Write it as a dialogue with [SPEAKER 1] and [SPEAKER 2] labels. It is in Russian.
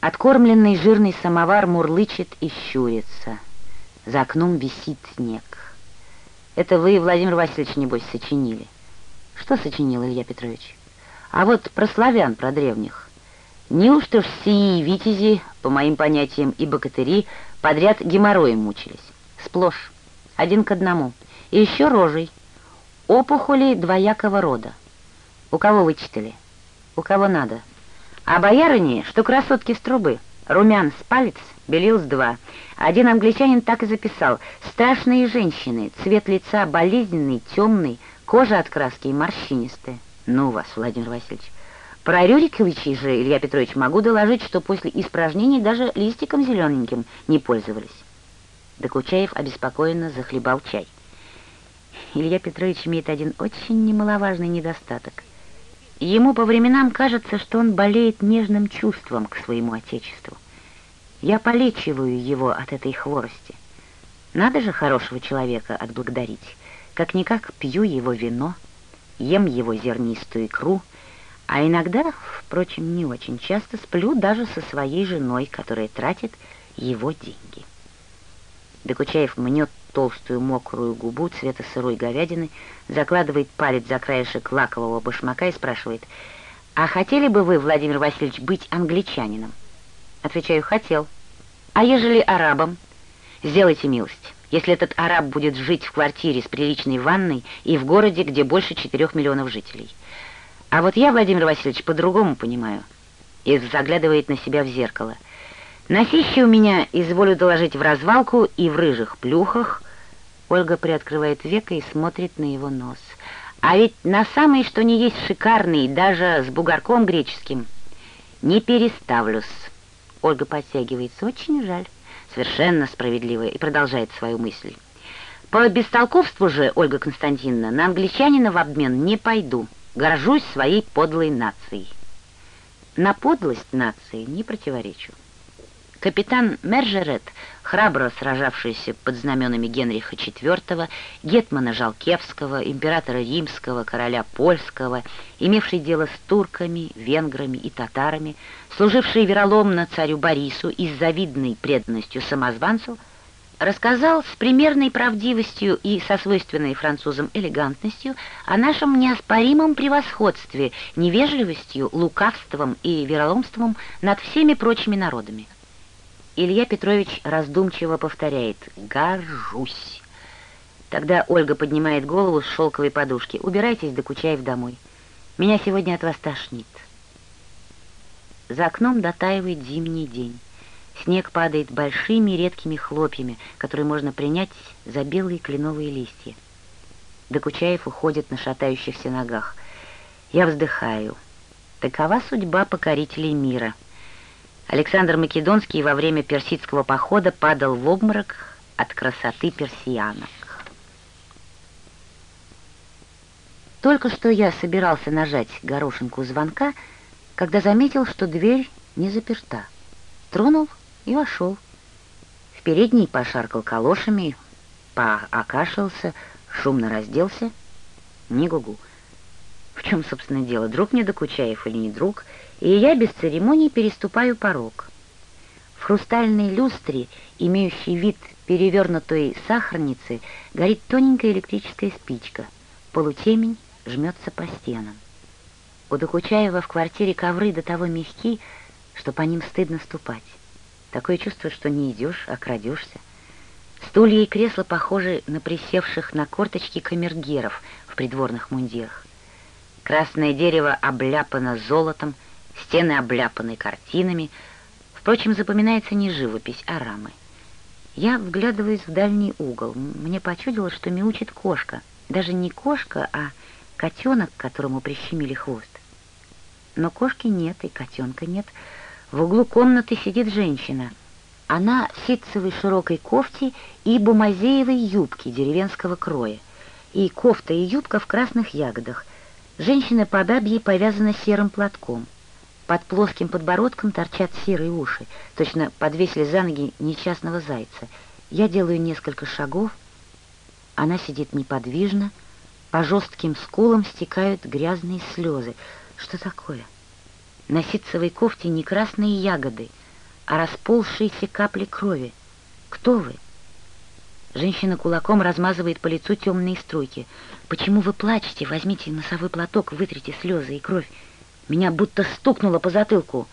[SPEAKER 1] Откормленный жирный самовар мурлычет и щурится. За окном висит снег. Это вы, Владимир Васильевич, небось, сочинили. Что сочинил Илья Петрович? А вот про славян, про древних. Неужто ж сии витязи, по моим понятиям, и богатыри подряд геморроем мучились? Сплошь, один к одному. И еще рожей. Опухоли двоякого рода. У кого вычитали? У кого надо. А боярыни, что красотки с трубы. Румян с палец, белил с два. Один англичанин так и записал. Страшные женщины, цвет лица болезненный, темный, кожа от краски и морщинистая. Ну вас, Владимир Васильевич. Про Рюриковичей же, Илья Петрович, могу доложить, что после испражнений даже листиком зелененьким не пользовались. Докучаев обеспокоенно захлебал чай. Илья Петрович имеет один очень немаловажный недостаток. Ему по временам кажется, что он болеет нежным чувством к своему отечеству. Я полечиваю его от этой хворости. Надо же хорошего человека отблагодарить. Как-никак пью его вино, ем его зернистую икру, а иногда, впрочем, не очень часто, сплю даже со своей женой, которая тратит его деньги. Докучаев мнет толстую мокрую губу цвета сырой говядины, закладывает палец за краешек лакового башмака и спрашивает, «А хотели бы вы, Владимир Васильевич, быть англичанином?» Отвечаю, «Хотел». «А ежели арабом?» «Сделайте милость, если этот араб будет жить в квартире с приличной ванной и в городе, где больше четырех миллионов жителей». А вот я, Владимир Васильевич, по-другому понимаю. И заглядывает на себя в зеркало. Носище у меня, изволю доложить, в развалку и в рыжих плюхах. Ольга приоткрывает веко и смотрит на его нос. А ведь на самый, что не есть шикарный, даже с бугорком греческим, не переставлюсь. Ольга подтягивается. Очень жаль. Совершенно справедливо. И продолжает свою мысль. По бестолковству же, Ольга Константиновна, на англичанина в обмен не пойду. Горжусь своей подлой нацией. На подлость нации не противоречу. Капитан Мержерет, храбро сражавшийся под знаменами Генриха IV, гетмана Жалкевского, императора римского, короля польского, имевший дело с турками, венграми и татарами, служивший вероломно царю Борису и с завидной преданностью самозванцу, рассказал с примерной правдивостью и со свойственной французам элегантностью о нашем неоспоримом превосходстве, невежливостью, лукавством и вероломством над всеми прочими народами. Илья Петрович раздумчиво повторяет «Горжусь». Тогда Ольга поднимает голову с шелковой подушки. «Убирайтесь, докучаев домой. Меня сегодня от вас тошнит». За окном дотаивает зимний день. Снег падает большими редкими хлопьями, которые можно принять за белые кленовые листья. Докучаев уходит на шатающихся ногах. Я вздыхаю. Такова судьба покорителей мира. Александр Македонский во время персидского похода падал в обморок от красоты персиянок. Только что я собирался нажать горошинку звонка, когда заметил, что дверь не заперта. Тронул и вошел. В передней пошаркал калошами, поокашился, шумно разделся. Не гугу. В чем, собственно, дело, друг мне докучаев или не друг, и я без церемоний переступаю порог. В хрустальной люстре, имеющей вид перевернутой сахарницы, горит тоненькая электрическая спичка. Полутемень жмется по стенам. У Докучаева в квартире ковры до того мягки, что по ним стыдно ступать. Такое чувство, что не идешь, а крадешься. Стулья и кресла похожи на присевших на корточки камергеров в придворных мундирах. Красное дерево обляпано золотом, стены обляпаны картинами. Впрочем, запоминается не живопись, а рамы. Я вглядываюсь в дальний угол. Мне почудилось, что мяучит кошка. Даже не кошка, а котенок, которому прищемили хвост. Но кошки нет и котенка нет, — в углу комнаты сидит женщина. Она в ситцевой широкой кофте и бумазеевой юбке деревенского кроя. И кофта и юбка в красных ягодах. Женщина по бабье повязана серым платком. Под плоским подбородком торчат серые уши. Точно подвесили за ноги несчастного зайца. Я делаю несколько шагов. Она сидит неподвижно. По жестким скулам стекают грязные слезы. Что такое? На ситцевой кофте не красные ягоды, а расползшиеся капли крови. Кто вы? Женщина кулаком размазывает по лицу темные струйки. «Почему вы плачете? Возьмите носовой платок, вытрите слезы и кровь. Меня будто стукнуло по затылку».